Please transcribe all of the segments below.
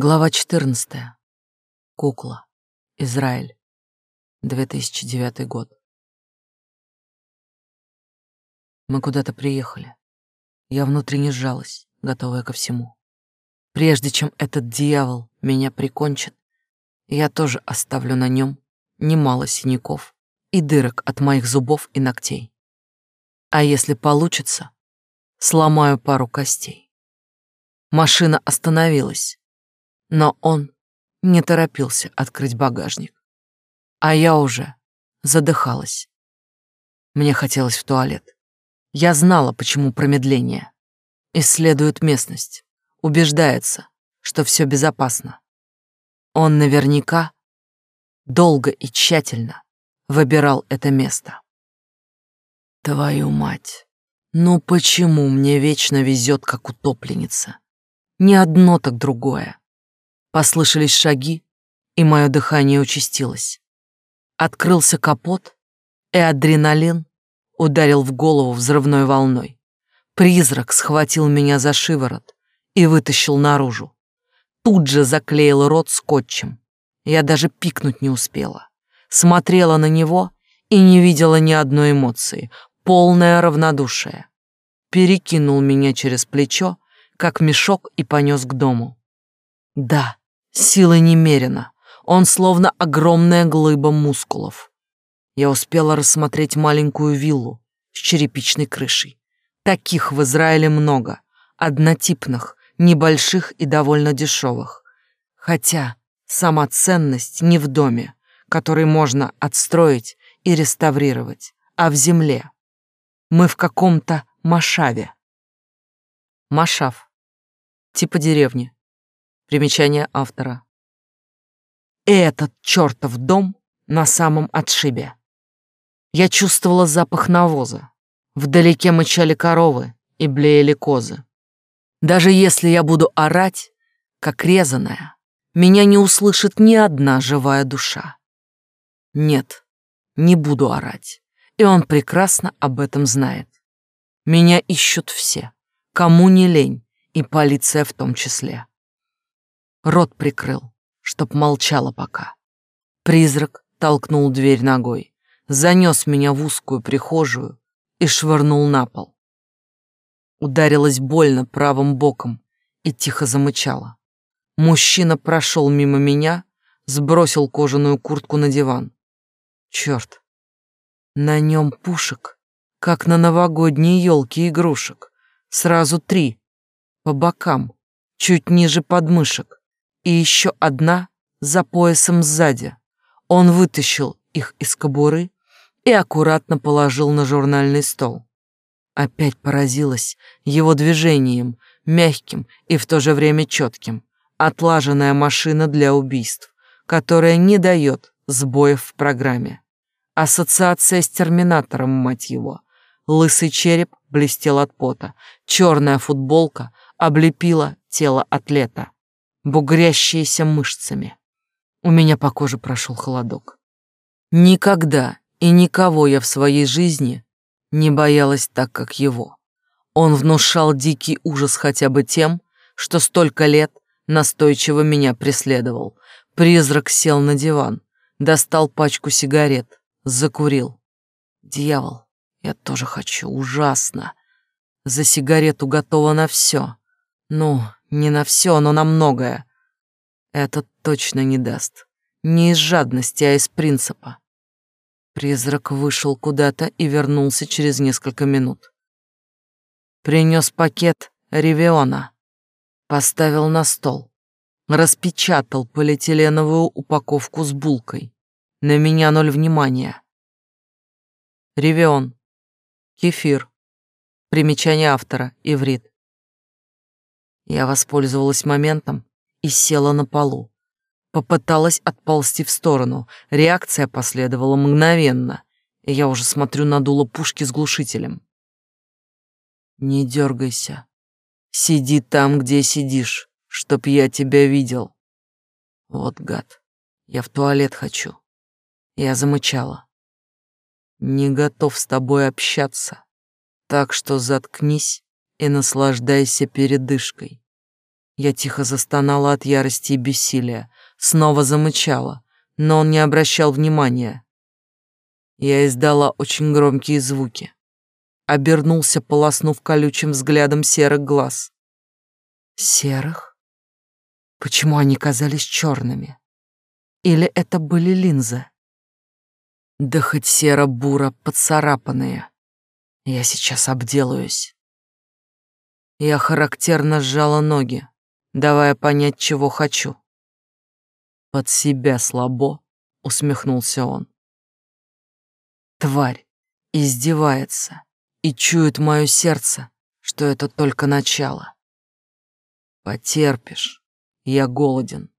Глава 14. Кукла. Израиль. 2009 год. Мы куда-то приехали. Я внутренне сжалась, готовая ко всему. Прежде чем этот дьявол меня прикончит, я тоже оставлю на нем немало синяков и дырок от моих зубов и ногтей. А если получится, сломаю пару костей. Машина остановилась, но он не торопился открыть багажник. А я уже задыхалась. Мне хотелось в туалет. Я знала, почему промедление. Исследует местность, убеждается, что все безопасно. Он наверняка долго и тщательно выбирал это место. Твою мать, ну почему мне вечно везет, как утопленница? Не одно, так другое. Послышались шаги, и мое дыхание участилось. Открылся капот, и адреналин ударил в голову взрывной волной. Призрак схватил меня за шиворот и вытащил наружу. Тут же заклеил рот скотчем. Я даже пикнуть не успела. Смотрела на него и не видела ни одной эмоции. Полное равнодушие. Перекинул меня через плечо, как мешок, и понес к дому. Да, Силы немерено. Он словно огромная глыба мускулов. Я успела рассмотреть маленькую виллу с черепичной крышей. Таких в Израиле много. Однотипных, небольших и довольно дешевых. Хотя сама ценность не в доме, который можно отстроить и реставрировать, а в земле. Мы в каком-то Машаве. Машав. Типа деревни. Примечание автора. Этот чертов дом на самом отшибе. Я чувствовала запах навоза. Вдалеке мычали коровы и блеяли козы. Даже если я буду орать, как резаная, меня не услышит ни одна живая душа. Нет, не буду орать, и он прекрасно об этом знает. Меня ищут все, кому не лень, и полиция в том числе. Рот прикрыл, чтоб молчала пока. Призрак толкнул дверь ногой, занес меня в узкую прихожую и швырнул на пол. Ударилась больно правым боком и тихо замычала. Мужчина прошел мимо меня, сбросил кожаную куртку на диван. Черт, на нем пушек, как на новогодней елке игрушек. Сразу три, по бокам, чуть ниже подмышек и еще одна за поясом сзади. Он вытащил их из кобуры и аккуратно положил на журнальный стол. Опять поразилась его движением, мягким и в то же время четким. Отлаженная машина для убийств, которая не дает сбоев в программе. Ассоциация с терминатором, мать его. Лысый череп блестел от пота, черная футболка облепила тело атлета бугрящиеся мышцами. У меня по коже прошел холодок. Никогда и никого я в своей жизни не боялась так, как его. Он внушал дикий ужас хотя бы тем, что столько лет настойчиво меня преследовал. Призрак сел на диван, достал пачку сигарет, закурил. Дьявол, я тоже хочу, ужасно. За сигарету готова на все. Ну, не на все, но на многое. Этот точно не даст. Не из жадности, а из принципа. Призрак вышел куда-то и вернулся через несколько минут. Принес пакет Ревиона, поставил на стол, распечатал полиэтиленовую упаковку с булкой. На меня ноль внимания. Ревион. Кефир. Примечание автора. Иврит. Я воспользовалась моментом и села на полу. Попыталась отползти в сторону. Реакция последовала мгновенно, и я уже смотрю на дуло пушки с глушителем. «Не дергайся. Сиди там, где сидишь, чтоб я тебя видел». Вот гад, я в туалет хочу. Я замычала. Не готов с тобой общаться, так что заткнись и наслаждайся передышкой. Я тихо застонала от ярости и бессилия, снова замычала, но он не обращал внимания. Я издала очень громкие звуки. Обернулся, полоснув колючим взглядом серых глаз. Серых? Почему они казались черными? Или это были линзы? Да хоть серо-буро поцарапанные. Я сейчас обделаюсь. Я характерно сжала ноги, давая понять, чего хочу. Под себя слабо, усмехнулся он. Тварь издевается и чует мое сердце, что это только начало. Потерпишь, я голоден.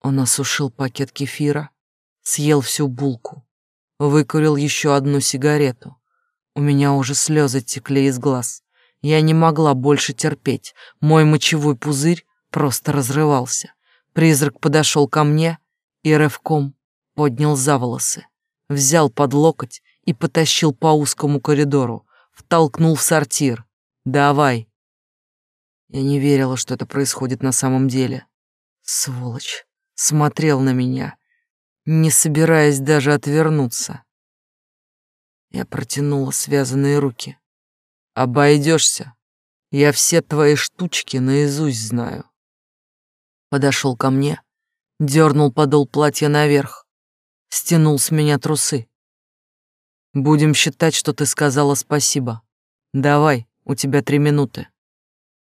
Он осушил пакет кефира, съел всю булку, выкурил еще одну сигарету. У меня уже слезы текли из глаз. Я не могла больше терпеть. Мой мочевой пузырь просто разрывался. Призрак подошел ко мне и рывком поднял за волосы взял под локоть и потащил по узкому коридору, втолкнул в сортир. «Давай!» Я не верила, что это происходит на самом деле. Сволочь. Смотрел на меня, не собираясь даже отвернуться. Я протянула связанные руки. «Обойдешься. Я все твои штучки наизусть знаю». Подошел ко мне, дернул подол платья наверх, стянул с меня трусы. Будем считать, что ты сказала спасибо. Давай, у тебя три минуты.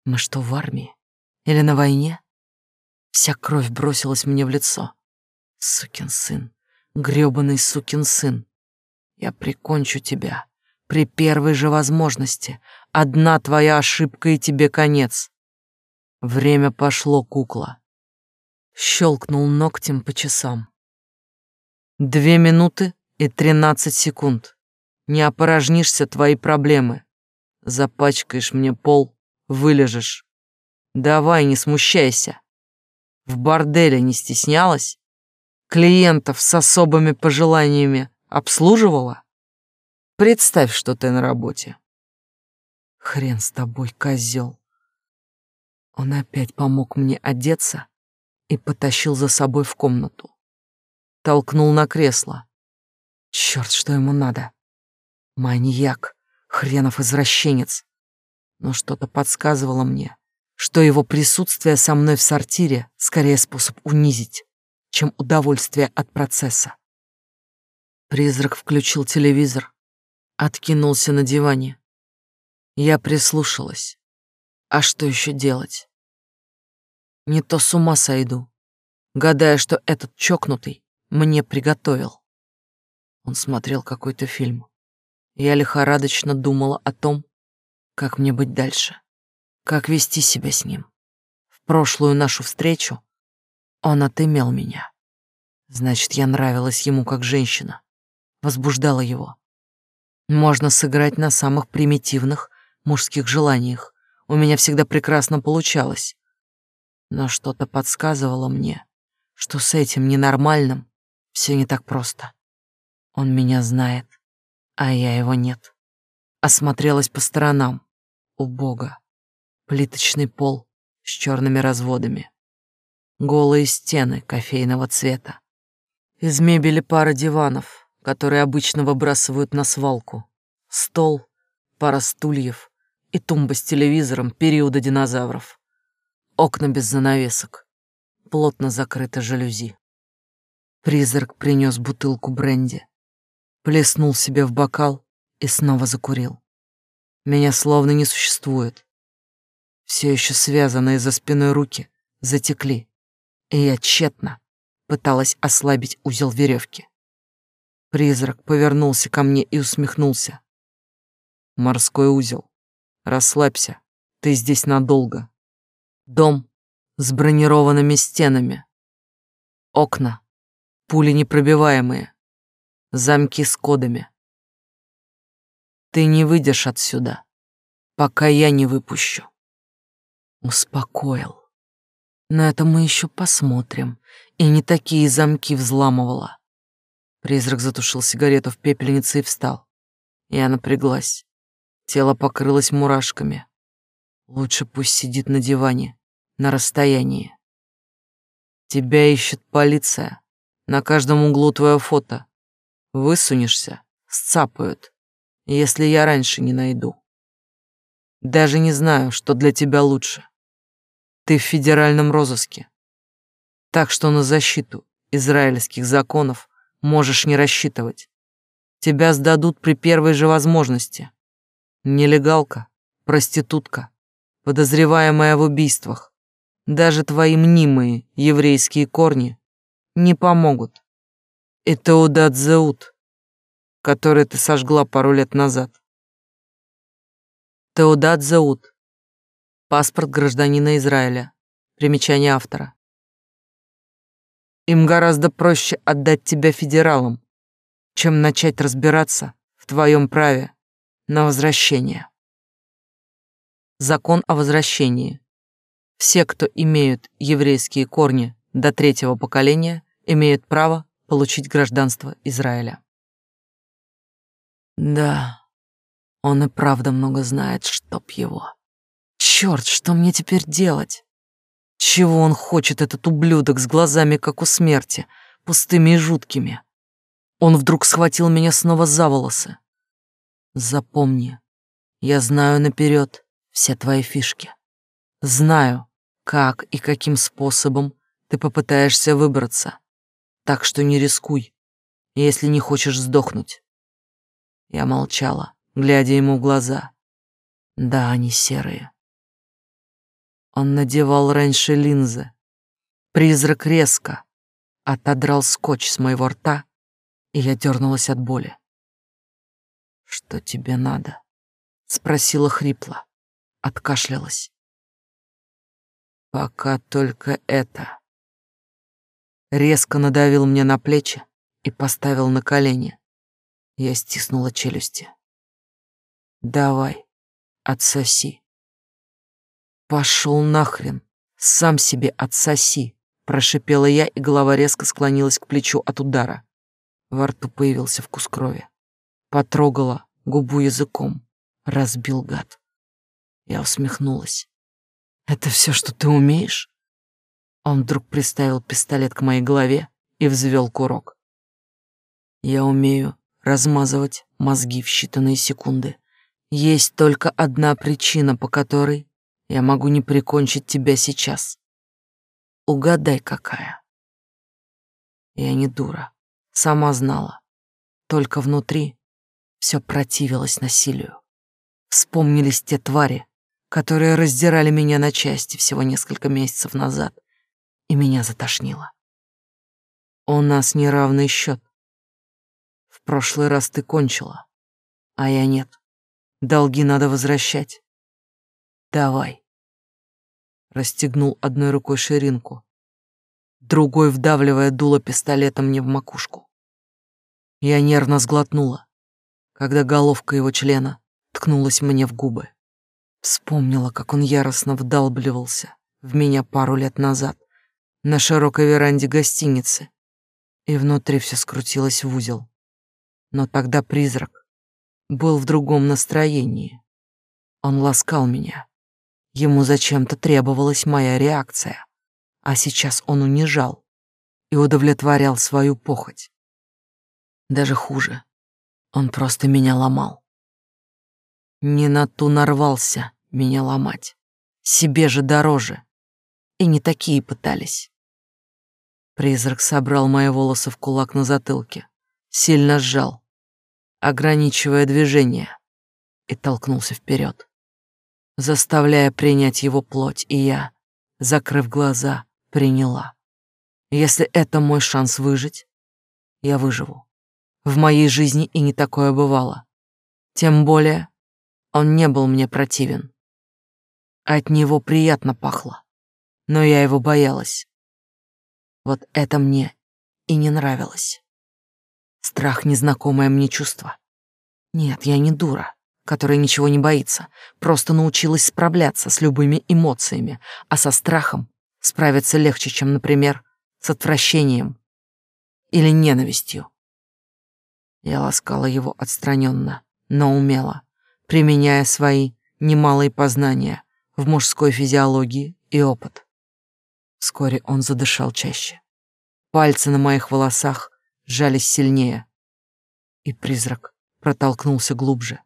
Мы что, в армии? Или на войне? Вся кровь бросилась мне в лицо. Сукин сын, грёбаный сукин сын. Я прикончу тебя при первой же возможности. Одна твоя ошибка и тебе конец. Время пошло, кукла. Щелкнул ногтем по часам. Две минуты и тринадцать секунд. Не опорожнишься твои проблемы. Запачкаешь мне пол, вылежешь. Давай, не смущайся. В борделе не стеснялась? Клиентов с особыми пожеланиями обслуживала? Представь, что ты на работе. Хрен с тобой, козел. Он опять помог мне одеться и потащил за собой в комнату толкнул на кресло. Черт, что ему надо? Маньяк, хренов извращенец. Но что-то подсказывало мне, что его присутствие со мной в сортире скорее способ унизить, чем удовольствие от процесса. Призрак включил телевизор, откинулся на диване. Я прислушалась. А что еще делать? Не то с ума сойду, гадая, что этот чокнутый мне приготовил. Он смотрел какой-то фильм. Я лихорадочно думала о том, как мне быть дальше, как вести себя с ним. В прошлую нашу встречу он отымел меня. Значит, я нравилась ему как женщина, возбуждала его. Можно сыграть на самых примитивных мужских желаниях. У меня всегда прекрасно получалось. Но что-то подсказывало мне, что с этим ненормальным все не так просто. Он меня знает, а я его нет. Осмотрелась по сторонам. У Бога. Плиточный пол с черными разводами. Голые стены кофейного цвета. Из мебели пара диванов, которые обычно выбрасывают на свалку. Стол, пара стульев и тумба с телевизором периода динозавров. Окна без занавесок. Плотно закрыты жалюзи. Призрак принес бутылку бренди, плеснул себе в бокал и снова закурил. Меня словно не существует. Все еще связанные за спиной руки затекли, и я тщетно пыталась ослабить узел веревки. Призрак повернулся ко мне и усмехнулся. «Морской узел. Расслабься, ты здесь надолго. Дом с бронированными стенами. Окна Пули непробиваемые. Замки с кодами. Ты не выйдешь отсюда, пока я не выпущу. Успокоил. Но это мы еще посмотрим. И не такие замки взламывала. Призрак затушил сигарету в пепельнице и встал. Я напряглась. Тело покрылось мурашками. Лучше пусть сидит на диване на расстоянии. Тебя ищет полиция. На каждом углу твое фото. Высунешься, сцапают, если я раньше не найду. Даже не знаю, что для тебя лучше. Ты в федеральном розыске. Так что на защиту израильских законов можешь не рассчитывать. Тебя сдадут при первой же возможности. Нелегалка, проститутка, подозреваемая в убийствах. Даже твои мнимые еврейские корни не помогут. Это Удадзеут, который ты сожгла пару лет назад. Теодадзеут. Паспорт гражданина Израиля. Примечание автора. Им гораздо проще отдать тебя федералам, чем начать разбираться в твоем праве на возвращение. Закон о возвращении. Все, кто имеют еврейские корни до третьего поколения, имеют право получить гражданство Израиля. Да, он и правда много знает, чтоб его. Черт, что мне теперь делать? Чего он хочет, этот ублюдок с глазами, как у смерти, пустыми и жуткими? Он вдруг схватил меня снова за волосы. Запомни, я знаю наперед все твои фишки. Знаю, как и каким способом ты попытаешься выбраться. Так что не рискуй, если не хочешь сдохнуть. Я молчала, глядя ему в глаза. Да, они серые. Он надевал раньше линзы. Призрак резко отодрал скотч с моего рта, и я дернулась от боли. «Что тебе надо?» — спросила хрипло, откашлялась. «Пока только это». Резко надавил мне на плечи и поставил на колени. Я стиснула челюсти. «Давай, отсоси». «Пошел нахрен! Сам себе отсоси!» Прошипела я, и голова резко склонилась к плечу от удара. Во рту появился вкус крови. Потрогала губу языком. Разбил гад. Я усмехнулась. «Это все, что ты умеешь?» Он вдруг приставил пистолет к моей голове и взвел курок. «Я умею размазывать мозги в считанные секунды. Есть только одна причина, по которой я могу не прикончить тебя сейчас. Угадай, какая. Я не дура, сама знала. Только внутри все противилось насилию. Вспомнились те твари, которые раздирали меня на части всего несколько месяцев назад, и меня затошнило. У нас неравный счет. В прошлый раз ты кончила, а я нет. Долги надо возвращать. Давай. Расстегнул одной рукой ширинку, другой вдавливая дуло пистолета мне в макушку. Я нервно сглотнула, когда головка его члена ткнулась мне в губы. Вспомнила, как он яростно вдалбливался в меня пару лет назад на широкой веранде гостиницы, и внутри все скрутилось в узел. Но тогда призрак был в другом настроении. Он ласкал меня, Ему зачем-то требовалась моя реакция, а сейчас он унижал и удовлетворял свою похоть. Даже хуже, он просто меня ломал. Не на ту нарвался меня ломать, себе же дороже, и не такие пытались. Призрак собрал мои волосы в кулак на затылке, сильно сжал, ограничивая движение, и толкнулся вперед заставляя принять его плоть, и я, закрыв глаза, приняла. Если это мой шанс выжить, я выживу. В моей жизни и не такое бывало. Тем более, он не был мне противен. От него приятно пахло, но я его боялась. Вот это мне и не нравилось. Страх — незнакомое мне чувство. Нет, я не дура которая ничего не боится, просто научилась справляться с любыми эмоциями, а со страхом справиться легче, чем, например, с отвращением или ненавистью. Я ласкала его отстраненно, но умело, применяя свои немалые познания в мужской физиологии и опыт. Вскоре он задышал чаще. Пальцы на моих волосах сжались сильнее, и призрак протолкнулся глубже.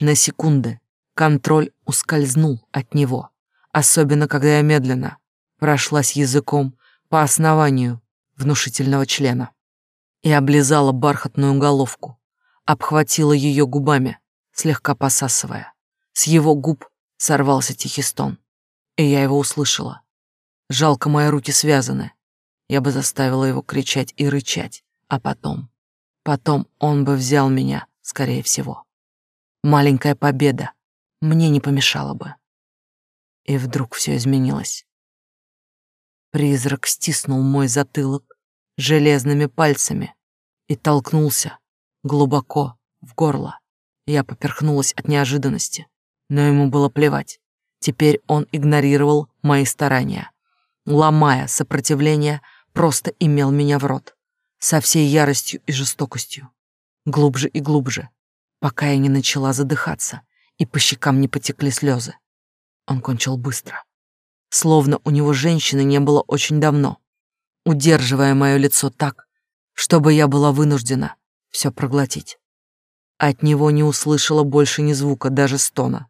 На секунды контроль ускользнул от него, особенно когда я медленно прошлась языком по основанию внушительного члена и облизала бархатную головку, обхватила ее губами, слегка посасывая. С его губ сорвался тихий стон, и я его услышала. Жалко, мои руки связаны. Я бы заставила его кричать и рычать, а потом... Потом он бы взял меня, скорее всего. Маленькая победа мне не помешала бы. И вдруг все изменилось. Призрак стиснул мой затылок железными пальцами и толкнулся глубоко в горло. Я поперхнулась от неожиданности, но ему было плевать. Теперь он игнорировал мои старания. Ломая сопротивление, просто имел меня в рот. Со всей яростью и жестокостью. Глубже и глубже, пока я не начала задыхаться и по щекам не потекли слезы. Он кончил быстро. Словно у него женщины не было очень давно, удерживая мое лицо так, чтобы я была вынуждена все проглотить. От него не услышала больше ни звука, даже стона,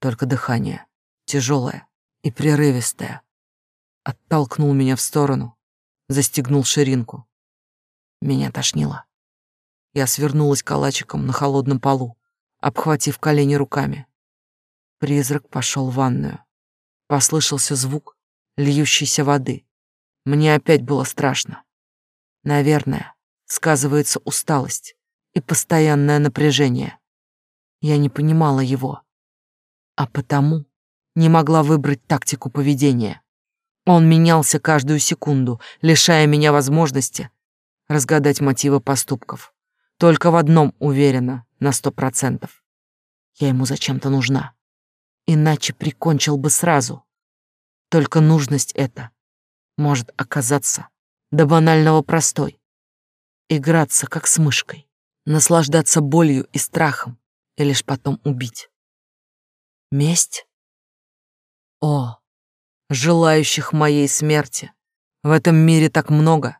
только дыхание, тяжелое и прерывистое. Оттолкнул меня в сторону, застегнул ширинку. Меня тошнило. Я свернулась калачиком на холодном полу, обхватив колени руками. Призрак пошел в ванную. Послышался звук льющейся воды. Мне опять было страшно. Наверное, сказывается усталость и постоянное напряжение. Я не понимала его, а потому не могла выбрать тактику поведения. Он менялся каждую секунду, лишая меня возможности разгадать мотивы поступков. Только в одном уверена на сто процентов. Я ему зачем-то нужна. Иначе прикончил бы сразу. Только нужность эта может оказаться до банального простой. Играться, как с мышкой, наслаждаться болью и страхом, и лишь потом убить. Месть? О, желающих моей смерти. В этом мире так много,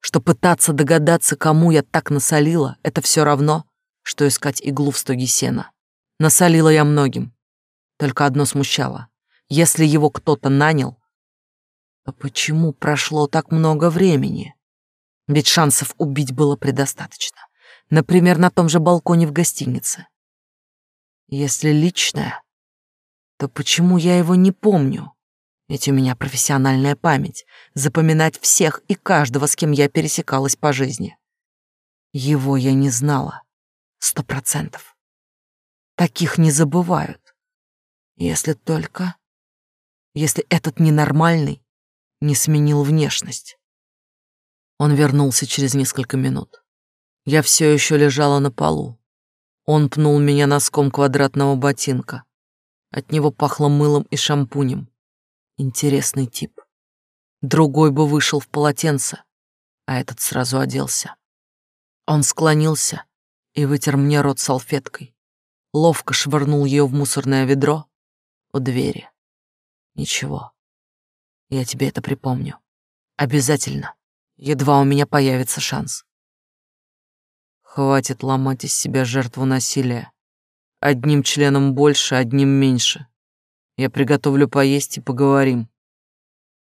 что пытаться догадаться, кому я так насолила, это все равно, что искать иглу в стоге сена. Насолила я многим. Только одно смущало. Если его кто-то нанял, то почему прошло так много времени? Ведь шансов убить было предостаточно. Например, на том же балконе в гостинице. Если личное, то почему я его не помню? Ведь у меня профессиональная память — запоминать всех и каждого, с кем я пересекалась по жизни. Его я не знала. Сто процентов. Таких не забывают. Если только... Если этот ненормальный не сменил внешность. Он вернулся через несколько минут. Я все еще лежала на полу. Он пнул меня носком квадратного ботинка. От него пахло мылом и шампунем. Интересный тип. Другой бы вышел в полотенце, а этот сразу оделся. Он склонился и вытер мне рот салфеткой. Ловко швырнул ее в мусорное ведро у двери. Ничего. Я тебе это припомню. Обязательно. Едва у меня появится шанс. Хватит ломать из себя жертву насилия. Одним членом больше, одним меньше. Я приготовлю поесть и поговорим.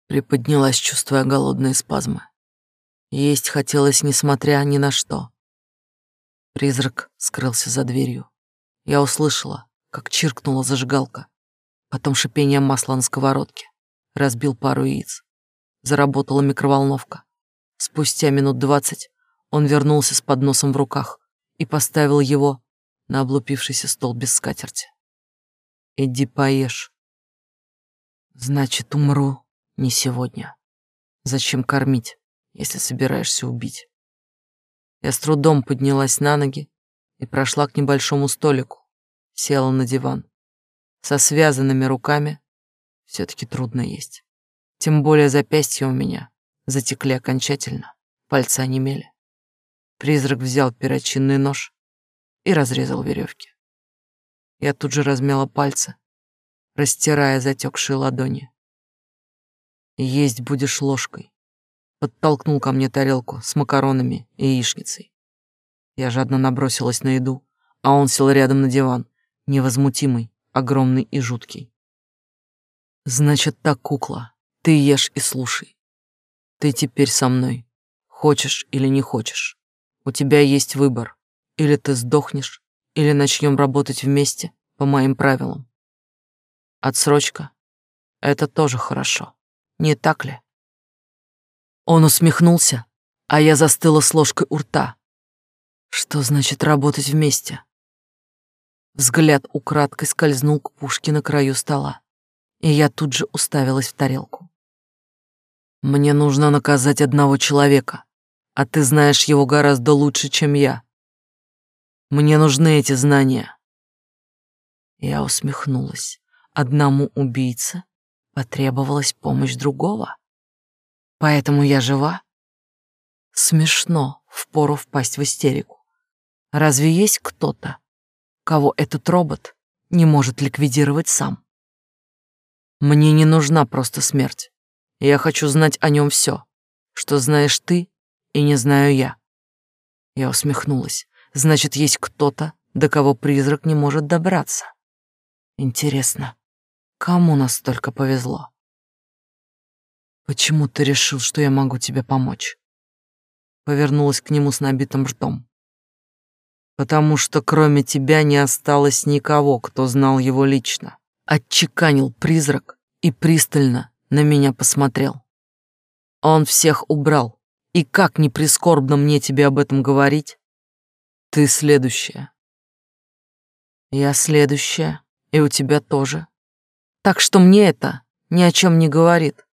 Приподнялась, чувствуя голодные спазмы. Есть хотелось, несмотря ни на что. Призрак скрылся за дверью. Я услышала, как чиркнула зажигалка. Потом шипение масла на сковородке. Разбил пару яиц. Заработала микроволновка. Спустя минут двадцать он вернулся с подносом в руках и поставил его на облупившийся стол без скатерти. «Иди поешь», Значит, умру не сегодня. Зачем кормить, если собираешься убить? Я с трудом поднялась на ноги и прошла к небольшому столику, села на диван. Со связанными руками все-таки трудно есть. Тем более запястья у меня затекли окончательно, пальцы онемели. Призрак взял перочинный нож и разрезал веревки. Я тут же размяла пальцы растирая затекшие ладони. Есть будешь ложкой. Подтолкнул ко мне тарелку с макаронами и яичницей. Я жадно набросилась на еду, а он сел рядом на диван, невозмутимый, огромный и жуткий. Значит так, кукла, ты ешь и слушай. Ты теперь со мной, хочешь или не хочешь. У тебя есть выбор. Или ты сдохнешь, или начнем работать вместе по моим правилам. Отсрочка — это тоже хорошо, не так ли? Он усмехнулся, а я застыла с ложкой у рта. Что значит работать вместе? Взгляд украдкой скользнул к пушке на краю стола, и я тут же уставилась в тарелку. Мне нужно наказать одного человека, а ты знаешь его гораздо лучше, чем я. Мне нужны эти знания. Я усмехнулась. Одному убийце потребовалась помощь другого. Поэтому я жива. Смешно, впору впасть в истерику. Разве есть кто-то, кого этот робот не может ликвидировать сам? Мне не нужна просто смерть. Я хочу знать о нем все, что знаешь ты и не знаю я. Я усмехнулась. Значит, есть кто-то, до кого призрак не может добраться. Интересно, кому настолько повезло? Почему ты решил, что я могу тебе помочь? Повернулась к нему с набитым ртом. Потому что кроме тебя не осталось никого, кто знал его лично. Отчеканил призрак и пристально на меня посмотрел. Он всех убрал, и как не прискорбно мне тебе об этом говорить, ты следующая. Я следующая, и у тебя тоже. Так что мне это ни о чем не говорит.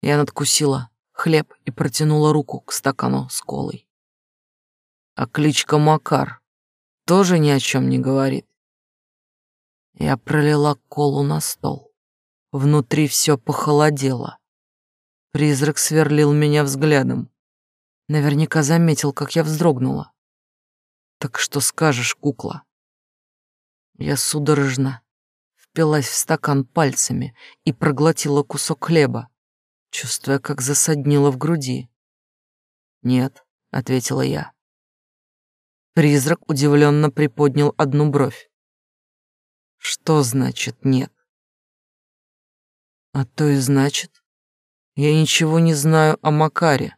Я надкусила хлеб и протянула руку к стакану с колой. А кличка Макар тоже ни о чем не говорит. Я пролила колу на стол. Внутри все похолодело. Призрак сверлил меня взглядом. Наверняка заметил, как я вздрогнула. Так что скажешь, кукла? Я судорожно впилась в стакан пальцами и проглотила кусок хлеба, чувствуя, как засаднило в груди. «Нет», — ответила я. Призрак удивленно приподнял одну бровь. «Что значит нет?» «А то и значит, я ничего не знаю о Макаре.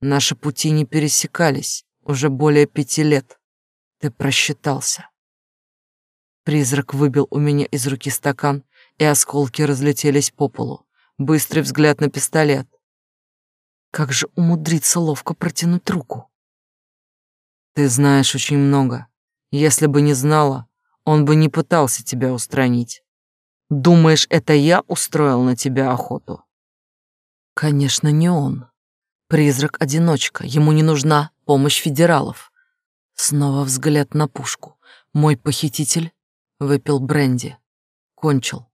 Наши пути не пересекались уже более пяти лет. Ты просчитался. Призрак выбил у меня из руки стакан, и осколки разлетелись по полу. Быстрый взгляд на пистолет. Как же умудриться ловко протянуть руку? Ты знаешь очень много. Если бы не знала, он бы не пытался тебя устранить. Думаешь, это я устроил на тебя охоту? Конечно, не он. Призрак-одиночка, ему не нужна помощь федералов. Снова взгляд на пушку. Мой похититель выпил бренди. Кончил.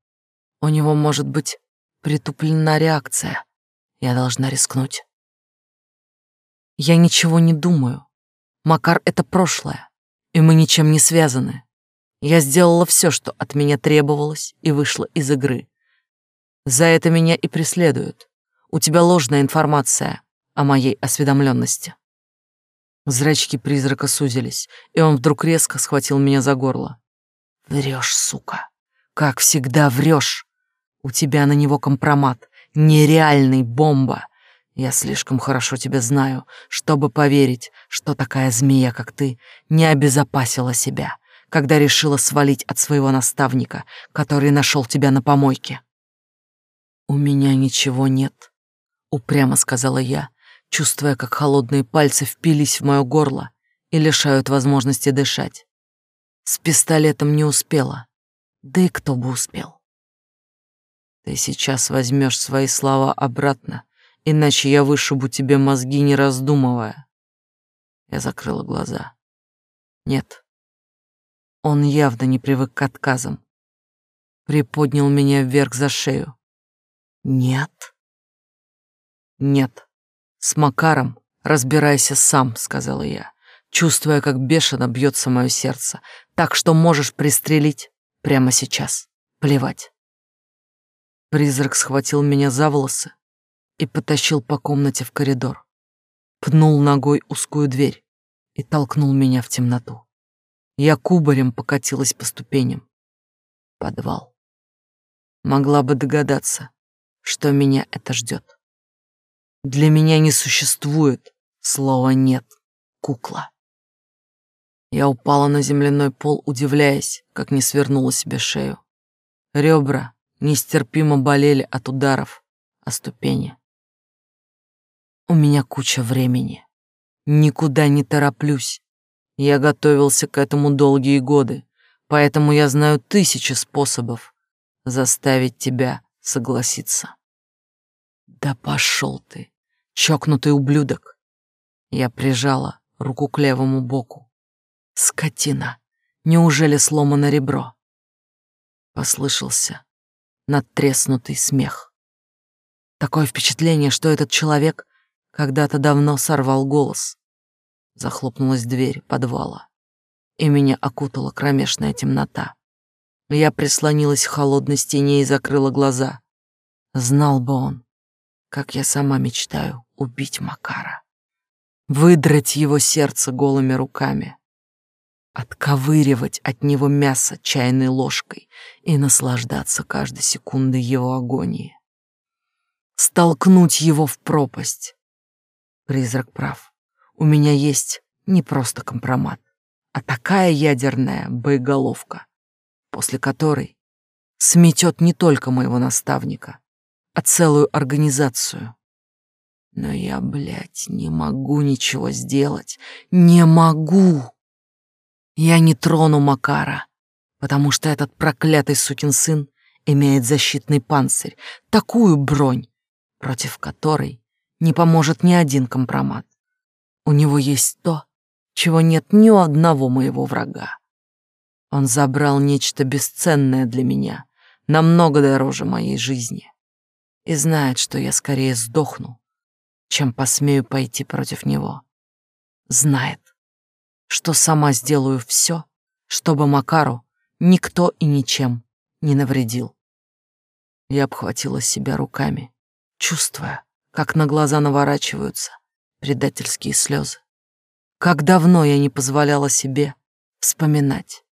У него может быть притуплена реакция. Я должна рискнуть. Я ничего не думаю. Макар — это прошлое, и мы ничем не связаны. Я сделала все, что от меня требовалось, и вышла из игры. За это меня и преследуют. У тебя ложная информация о моей осведомленности. Зрачки призрака сузились, и он вдруг резко схватил меня за горло. Врешь, сука. Как всегда врешь. У тебя на него компромат. Нереальный бомба. Я слишком хорошо тебя знаю, чтобы поверить, что такая змея, как ты, не обезопасила себя, когда решила свалить от своего наставника, который нашел тебя на помойке. «У меня ничего нет», — упрямо сказала я, чувствуя, как холодные пальцы впились в мое горло и лишают возможности дышать. С пистолетом не успела, да и кто бы успел. Ты сейчас возьмешь свои слова обратно, иначе я вышибу тебе мозги, не раздумывая. Я закрыла глаза. Нет. Он явно не привык к отказам. Приподнял меня вверх за шею. Нет. Нет. «С Макаром разбирайся сам», — сказала я, чувствуя, как бешено бьется мое сердце, так что можешь пристрелить прямо сейчас. Плевать. Призрак схватил меня за волосы и потащил по комнате в коридор. Пнул ногой узкую дверь и толкнул меня в темноту. Я кубарем покатилась по ступеням. Подвал. Могла бы догадаться, что меня это ждет. Для меня не существует слова «нет», кукла. Я упала на земляной пол, удивляясь, как не свернула себе шею. Ребра нестерпимо болели от ударов о ступени. У меня куча времени. Никуда не тороплюсь. Я готовился к этому долгие годы, поэтому я знаю тысячи способов заставить тебя согласиться. Да пошел ты, чокнутый ублюдок. Я прижала руку к левому боку. Скотина, неужели сломано ребро? Послышался надтреснутый смех. Такое впечатление, что этот человек когда-то давно сорвал голос. Захлопнулась дверь подвала, и меня окутала кромешная темнота. Я прислонилась к холодной стене и закрыла глаза. Знал бы он, как я сама мечтаю убить Макара. Выдрать его сердце голыми руками. Отковыривать от него мясо чайной ложкой и наслаждаться каждой секундой его агонии. Столкнуть его в пропасть. Призрак прав. У меня есть не просто компромат, а такая ядерная боеголовка, после которой сметет не только моего наставника, а целую организацию. Но я, блядь, не могу ничего сделать. Не могу. Я не трону Макара, потому что этот проклятый сукин сын имеет защитный панцирь, такую бронь, против которой не поможет ни один компромат. У него есть то, чего нет ни у одного моего врага. Он забрал нечто бесценное для меня, намного дороже моей жизни, и знает, что я скорее сдохну, чем посмею пойти против него. Знает, что сама сделаю все, чтобы Макару никто и ничем не навредил. Я обхватила себя руками, чувствуя, как на глаза наворачиваются предательские слезы. Как давно я не позволяла себе вспоминать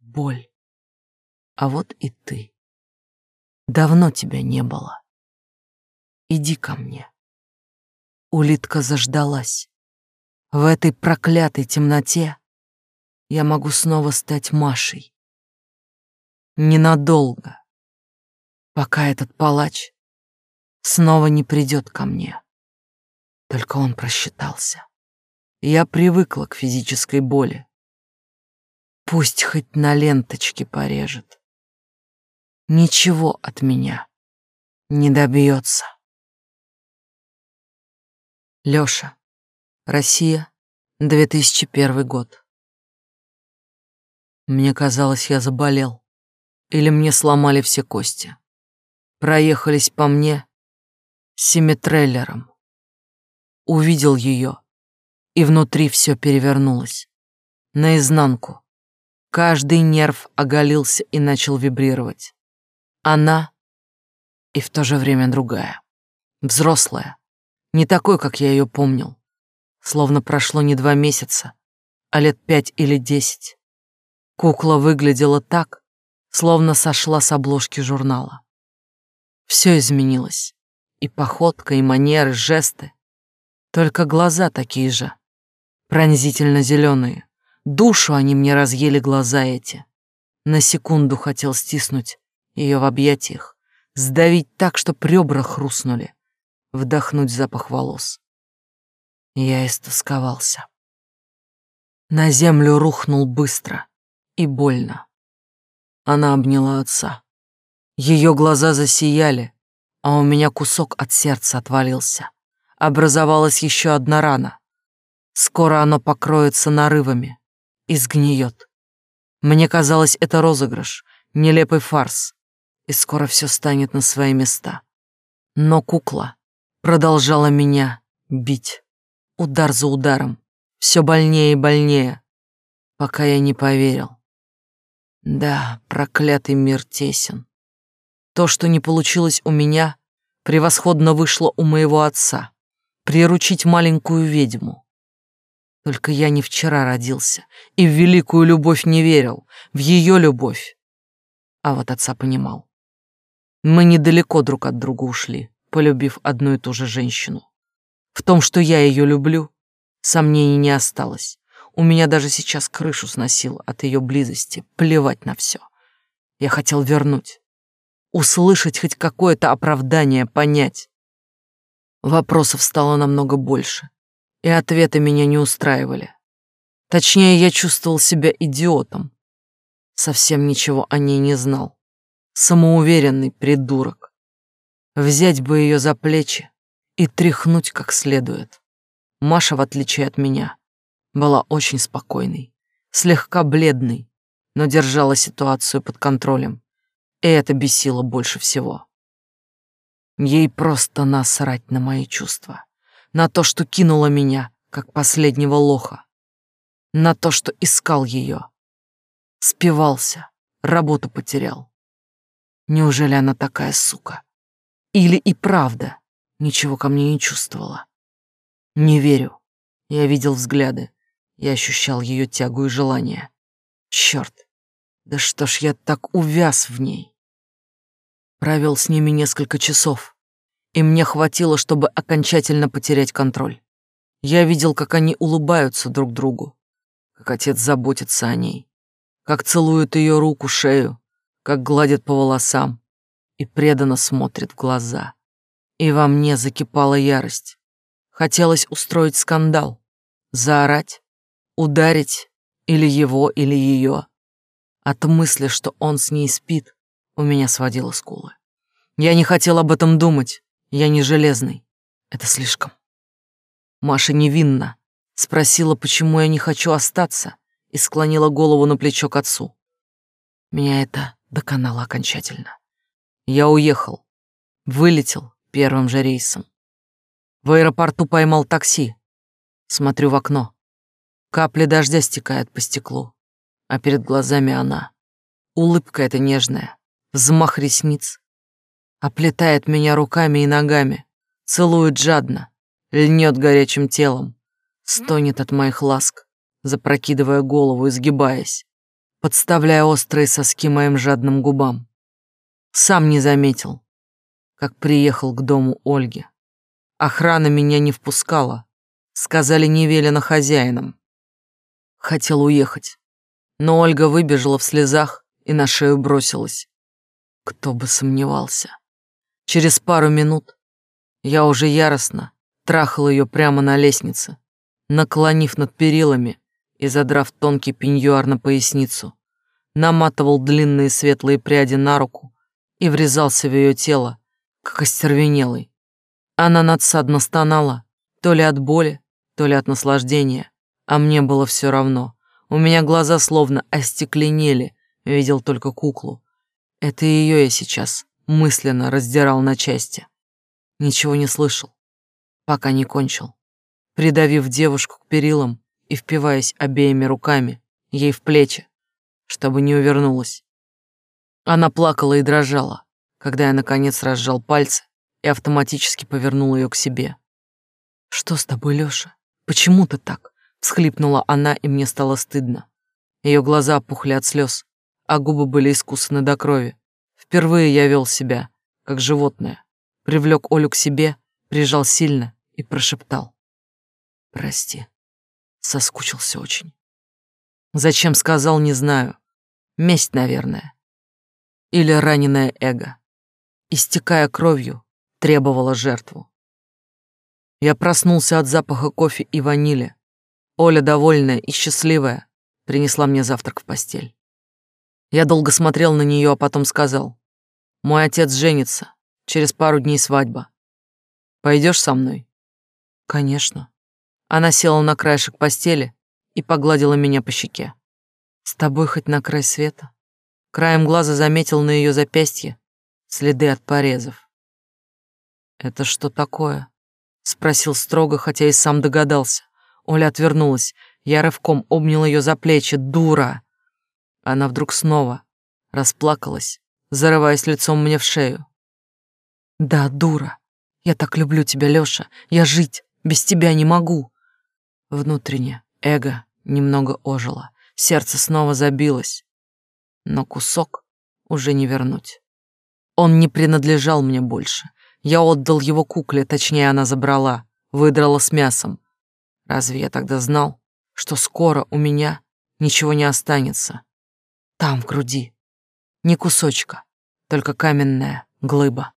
боль. А вот и ты. Давно тебя не было. Иди ко мне. Улитка заждалась. В этой проклятой темноте я могу снова стать Машей. Ненадолго, пока этот палач снова не придет ко мне. Только он просчитался. Я привыкла к физической боли. Пусть хоть на ленточке порежет. Ничего от меня не добьется. Лёша. Россия. 2001 год. Мне казалось, я заболел. Или мне сломали все кости. Проехались по мне семитрейлером. Увидел ее, и внутри все перевернулось. Наизнанку. Каждый нерв оголился и начал вибрировать. Она и в то же время другая. Взрослая, не такой, как я ее помнил. Словно прошло не два месяца, а лет пять или десять. Кукла выглядела так, словно сошла с обложки журнала. Все изменилось. И походка, и манеры, жесты. Только глаза такие же. Пронзительно зеленые. Душу они мне разъели глаза эти. На секунду хотел стиснуть ее в объятиях, сдавить так, что ребра хрустнули вдохнуть запах волос. Я истосковался. На землю рухнул быстро и больно. Она обняла отца. Ее глаза засияли, а у меня кусок от сердца отвалился. Образовалась еще одна рана. Скоро оно покроется нарывами и сгниет. Мне казалось, это розыгрыш, нелепый фарс, и скоро все станет на свои места. Но кукла продолжала меня бить. Удар за ударом, все больнее и больнее, пока я не поверил. Да, проклятый мир тесен. То, что не получилось у меня, превосходно вышло у моего отца. Приручить маленькую ведьму. Только я не вчера родился и в великую любовь не верил, в ее любовь. А вот отца понимал. Мы недалеко друг от друга ушли, полюбив одну и ту же женщину. В том, что я ее люблю, сомнений не осталось. У меня даже сейчас крышу сносило от ее близости, плевать на все. Я хотел вернуть, услышать хоть какое-то оправдание, понять. Вопросов стало намного больше, и ответы меня не устраивали. Точнее, я чувствовал себя идиотом. Совсем ничего о ней не знал. Самоуверенный придурок. Взять бы ее за плечи и тряхнуть как следует. Маша, в отличие от меня, была очень спокойной, слегка бледной, но держала ситуацию под контролем, и это бесило больше всего. Ей просто насрать на мои чувства, на то, что кинула меня, как последнего лоха, на то, что искал ее. Спивался, работу потерял. Неужели она такая сука? Или и правда ничего ко мне не чувствовала? Не верю. Я видел взгляды, я ощущал ее тягу и желание. Черт, да что ж я так увяз в ней? Провел с ними несколько часов, и мне хватило, чтобы окончательно потерять контроль. Я видел, как они улыбаются друг другу, как отец заботится о ней, как целует ее руку, шею, как гладит по волосам и преданно смотрит в глаза. И во мне закипала ярость. Хотелось устроить скандал, заорать, Ударить или его, или ее. От мысли, что он с ней спит, у меня сводило скулы. Я не хотел об этом думать. Я не железный. Это слишком. Маша невинна. Спросила, почему я не хочу остаться, и склонила голову на плечо к отцу. Меня это доконало окончательно. Я уехал. Вылетел первым же рейсом. В аэропорту поймал такси. Смотрю в окно. Капли дождя стекают по стеклу, а перед глазами она. Улыбка эта нежная, взмах ресниц. Оплетает меня руками и ногами, целует жадно, льнет горячим телом, стонет от моих ласк, запрокидывая голову, изгибаясь, подставляя острые соски моим жадным губам. Сам не заметил, как приехал к дому Ольги. Охрана меня не впускала, сказали не велено хозяинам. Хотел уехать. Но Ольга выбежала в слезах и на шею бросилась. Кто бы сомневался. Через пару минут я уже яростно трахал ее прямо на лестнице, наклонив над перилами и задрав тонкий пеньюар на поясницу, наматывал длинные светлые пряди на руку и врезался в ее тело, как остервенелый. Она надсадно стонала, то ли от боли, то ли от наслаждения, а мне было все равно. У меня глаза словно остекленели, видел только куклу. Это ее я сейчас мысленно раздирал на части. Ничего не слышал, пока не кончил. Придавив девушку к перилам и впиваясь обеими руками ей в плечи, чтобы не увернулась. Она плакала и дрожала, когда я наконец разжал пальцы и автоматически повернул ее к себе. «Что с тобой, Лёша? Почему ты так?» Схлипнула она, и мне стало стыдно. Ее глаза опухли от слез, а губы были искусаны до крови. Впервые я вел себя, как животное. Привлек Олю к себе, прижал сильно и прошептал. «Прости, соскучился очень». Зачем сказал, не знаю. Месть, наверное. Или раненое эго. Истекая кровью, требовала жертву. Я проснулся от запаха кофе и ванили, Оля, довольная и счастливая, принесла мне завтрак в постель. Я долго смотрел на нее, а потом сказал. «Мой отец женится. Через пару дней свадьба. Пойдешь со мной?» «Конечно». Она села на краешек постели и погладила меня по щеке. «С тобой хоть на край света?» Краем глаза заметил на ее запястье следы от порезов. «Это что такое?» — спросил строго, хотя и сам догадался. Оля отвернулась. Я рывком обнял ее за плечи. Дура! Она вдруг снова расплакалась, зарываясь лицом мне в шею. Да, дура. Я так люблю тебя, Лёша. Я жить без тебя не могу. Внутренне эго немного ожило. Сердце снова забилось. Но кусок уже не вернуть. Он не принадлежал мне больше. Я отдал его кукле, точнее, она забрала, выдрала с мясом. Разве я тогда знал, что скоро у меня ничего не останется? Там, в груди. Ни кусочка, только каменная глыба.